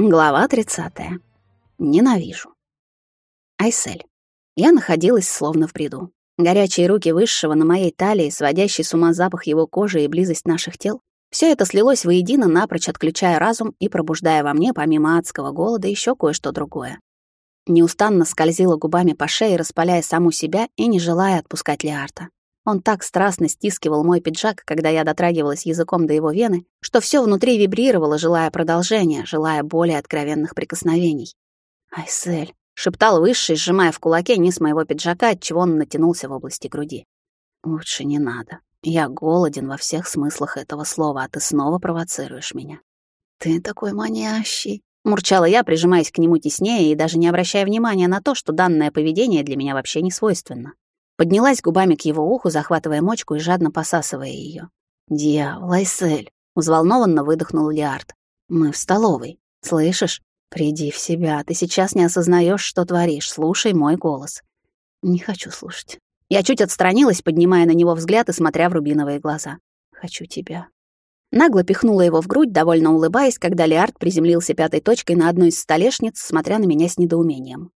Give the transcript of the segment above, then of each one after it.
Глава 30. Ненавижу. Айсель. Я находилась словно в бреду. Горячие руки высшего на моей талии, сводящий с ума запах его кожи и близость наших тел. Все это слилось воедино, напрочь отключая разум и пробуждая во мне, помимо адского голода, еще кое-что другое. Неустанно скользила губами по шее, распаляя саму себя и не желая отпускать Леарта. Он так страстно стискивал мой пиджак, когда я дотрагивалась языком до его вены, что все внутри вибрировало, желая продолжения, желая более откровенных прикосновений. «Айсель», — шептал Высший, сжимая в кулаке низ моего пиджака, отчего он натянулся в области груди. «Лучше не надо. Я голоден во всех смыслах этого слова, а ты снова провоцируешь меня». «Ты такой манящий», — мурчала я, прижимаясь к нему теснее и даже не обращая внимания на то, что данное поведение для меня вообще не свойственно. Поднялась губами к его уху, захватывая мочку и жадно посасывая ее. «Дьявол, Айсель!» — взволнованно выдохнул Лиард. «Мы в столовой. Слышишь? Приди в себя. Ты сейчас не осознаешь, что творишь. Слушай мой голос». «Не хочу слушать». Я чуть отстранилась, поднимая на него взгляд и смотря в рубиновые глаза. «Хочу тебя». Нагло пихнула его в грудь, довольно улыбаясь, когда Лиард приземлился пятой точкой на одной из столешниц, смотря на меня с недоумением.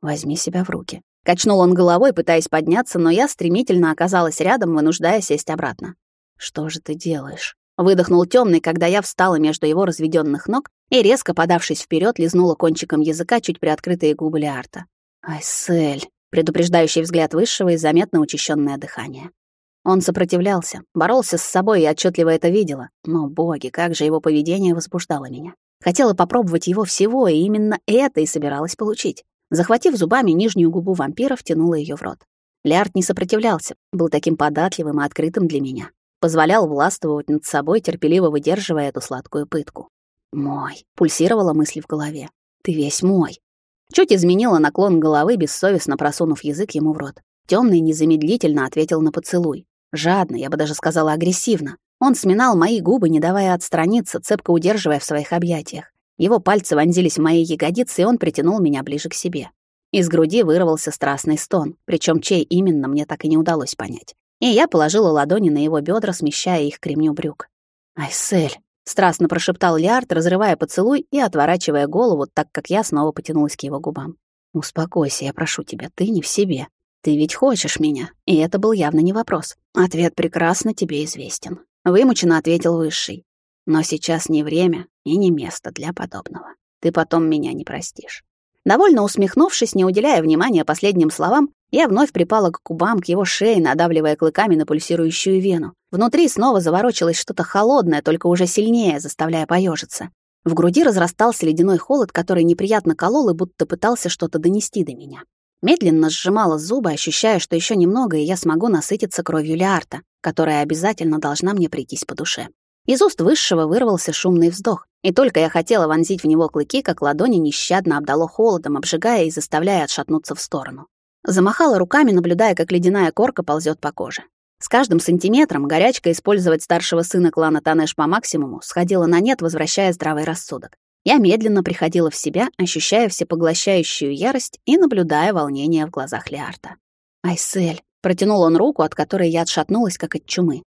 «Возьми себя в руки. Качнул он головой, пытаясь подняться, но я стремительно оказалась рядом, вынуждая сесть обратно. «Что же ты делаешь?» Выдохнул темный, когда я встала между его разведенных ног и, резко подавшись вперед, лизнула кончиком языка чуть приоткрытые губы Леарта. «Айсель!» — предупреждающий взгляд высшего и заметно учащенное дыхание. Он сопротивлялся, боролся с собой и отчетливо это видела. Но, боги, как же его поведение возбуждало меня. Хотела попробовать его всего, и именно это и собиралась получить. Захватив зубами нижнюю губу вампира, втянула ее в рот. Лярд не сопротивлялся, был таким податливым и открытым для меня. Позволял властвовать над собой, терпеливо выдерживая эту сладкую пытку. «Мой», — пульсировала мысль в голове. «Ты весь мой». Чуть изменила наклон головы, бессовестно просунув язык ему в рот. Темный незамедлительно ответил на поцелуй. Жадно, я бы даже сказала агрессивно. Он сминал мои губы, не давая отстраниться, цепко удерживая в своих объятиях. Его пальцы вонзились в мои ягодицы, и он притянул меня ближе к себе. Из груди вырвался страстный стон, причем чей именно мне так и не удалось понять. И я положила ладони на его бедра, смещая их к ремню брюк. «Айсель!» — страстно прошептал Лиард, разрывая поцелуй и отворачивая голову, так как я снова потянулась к его губам. «Успокойся, я прошу тебя, ты не в себе. Ты ведь хочешь меня?» И это был явно не вопрос. Ответ прекрасно тебе известен. Вымученно ответил Высший. Но сейчас не время и не место для подобного. Ты потом меня не простишь. Довольно усмехнувшись, не уделяя внимания последним словам, я вновь припала к губам, к его шее, надавливая клыками на пульсирующую вену. Внутри снова заворочилось что-то холодное, только уже сильнее, заставляя поежиться. В груди разрастался ледяной холод, который неприятно колол и будто пытался что-то донести до меня. Медленно сжимала зубы, ощущая, что еще немного, и я смогу насытиться кровью Леарта, которая обязательно должна мне прийтись по душе. Из уст высшего вырвался шумный вздох, и только я хотела вонзить в него клыки, как ладони нещадно обдало холодом, обжигая и заставляя отшатнуться в сторону. Замахала руками, наблюдая, как ледяная корка ползет по коже. С каждым сантиметром горячка использовать старшего сына клана Танеш по максимуму сходила на нет, возвращая здравый рассудок. Я медленно приходила в себя, ощущая всепоглощающую ярость и наблюдая волнение в глазах Леарта. «Айсель», — протянул он руку, от которой я отшатнулась, как от чумы.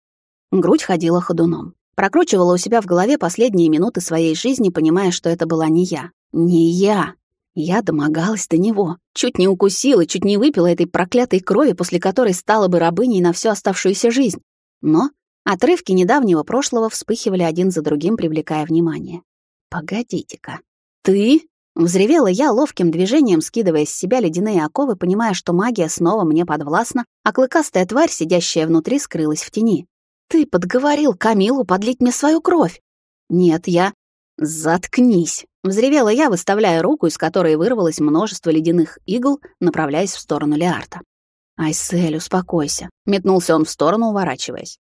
Грудь ходила ходуном. Прокручивала у себя в голове последние минуты своей жизни, понимая, что это была не я. Не я. Я домогалась до него. Чуть не укусила, чуть не выпила этой проклятой крови, после которой стала бы рабыней на всю оставшуюся жизнь. Но отрывки недавнего прошлого вспыхивали один за другим, привлекая внимание. «Погодите-ка. Ты?» Взревела я ловким движением, скидывая с себя ледяные оковы, понимая, что магия снова мне подвластна, а клыкастая тварь, сидящая внутри, скрылась в тени. Ты подговорил Камилу подлить мне свою кровь. Нет, я... Заткнись. Взревела я, выставляя руку, из которой вырвалось множество ледяных игл, направляясь в сторону Леарта. «Айсель, успокойся», — метнулся он в сторону, уворачиваясь.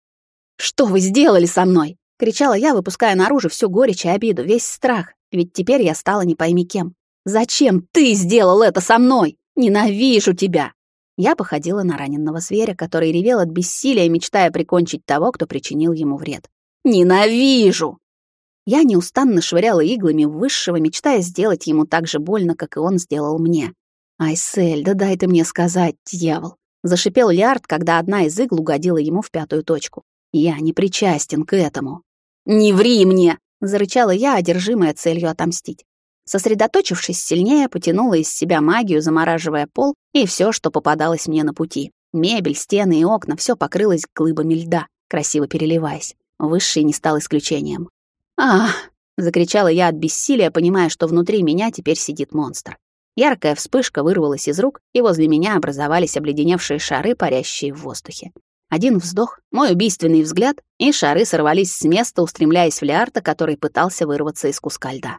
«Что вы сделали со мной?» — кричала я, выпуская наружу всю горечь и обиду, весь страх, ведь теперь я стала не пойми кем. «Зачем ты сделал это со мной? Ненавижу тебя!» Я походила на раненного зверя, который ревел от бессилия, мечтая прикончить того, кто причинил ему вред. «Ненавижу!» Я неустанно швыряла иглами высшего, мечтая сделать ему так же больно, как и он сделал мне. «Айсель, да дай ты мне сказать, дьявол!» Зашипел Лиард, когда одна из игл угодила ему в пятую точку. «Я не причастен к этому». «Не ври мне!» — зарычала я, одержимая целью отомстить. Сосредоточившись сильнее, потянула из себя магию, замораживая пол и все, что попадалось мне на пути. Мебель, стены и окна — все покрылось глыбами льда, красиво переливаясь. Высший не стал исключением. «Ах!» — закричала я от бессилия, понимая, что внутри меня теперь сидит монстр. Яркая вспышка вырвалась из рук, и возле меня образовались обледеневшие шары, парящие в воздухе. Один вздох, мой убийственный взгляд, и шары сорвались с места, устремляясь в Леарта, который пытался вырваться из куска льда.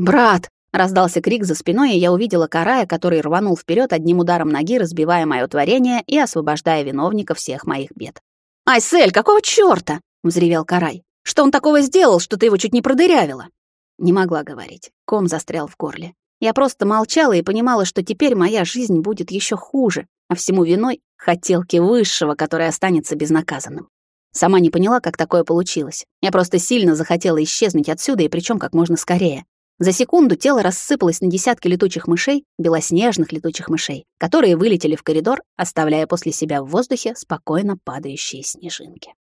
«Брат!» — раздался крик за спиной, и я увидела Карая, который рванул вперед одним ударом ноги, разбивая мое творение и освобождая виновника всех моих бед. «Айсель, какого чёрта?» — взревел Карай. «Что он такого сделал, что ты его чуть не продырявила?» Не могла говорить. Ком застрял в горле. Я просто молчала и понимала, что теперь моя жизнь будет еще хуже, а всему виной — хотелки высшего, который останется безнаказанным. Сама не поняла, как такое получилось. Я просто сильно захотела исчезнуть отсюда, и причем как можно скорее. За секунду тело рассыпалось на десятки летучих мышей, белоснежных летучих мышей, которые вылетели в коридор, оставляя после себя в воздухе спокойно падающие снежинки.